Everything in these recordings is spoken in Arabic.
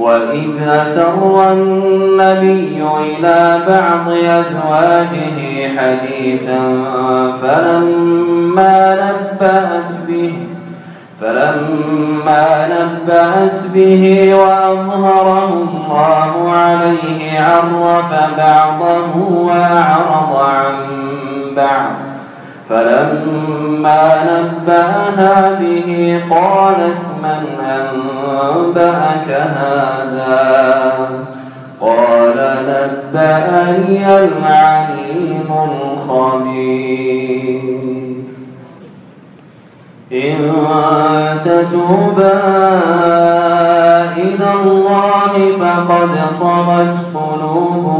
وإذ أسر النبي إلى بعض أزواجه حديثا فلما نبأت به فلما نبأت به وأظهره الله عليه عرف بعضه وأعرض عن بعض. فلما نبأها به قالت من أنبأك هذا؟ قال نبأني العليم الخبير. إن تتوبا إلى الله فقد صغت قلوبكما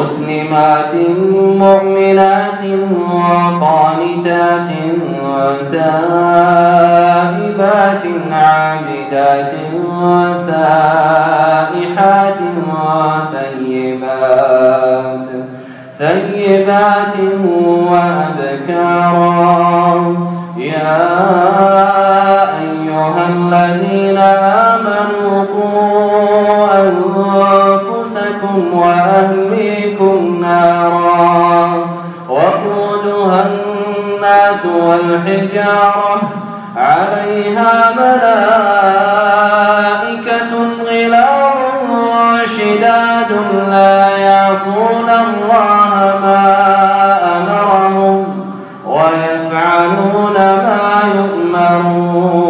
مسلمات مؤمنات قانتات تائبات عابدات سائحات ثيبات ثيبات وأبكارا. يا أيها الذين آمنوا قوا أنفسكم وأهليكم نارا وقودها الناس والحجارة عليها ملائكة غلاظ شداد لا يعصون الله ما أمرهم ويفعلون ما يؤمرون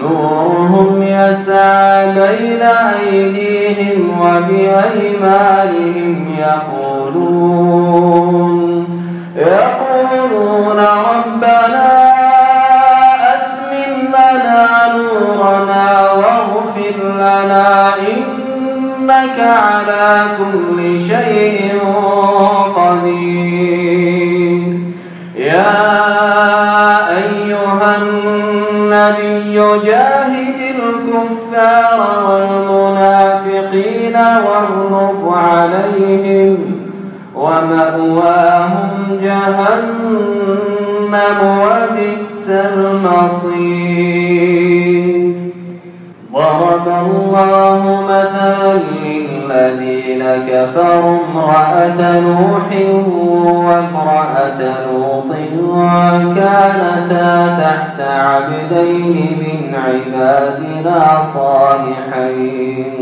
نورهم يسعى بين أيديهم وبأيمانهم يقولون يقولون ربنا أتمم لنا نورنا واغفر لنا إنك على كل شيء قدير النبي جاهد الكفار والمنافقين واغلظ عليهم ومأواهم جهنم وبئس المصير. ضرب الله مثلا للذين كفروا امرأة نوح وامرأة لوط كانتا تحت عبدين من عبادنا صالحين.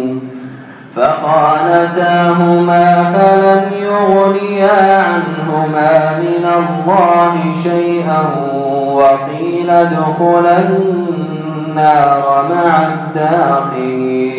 فخانتاهما فلم يغنيا عنهما من الله شيئا وقيل ادخلا النار مع الداخلين.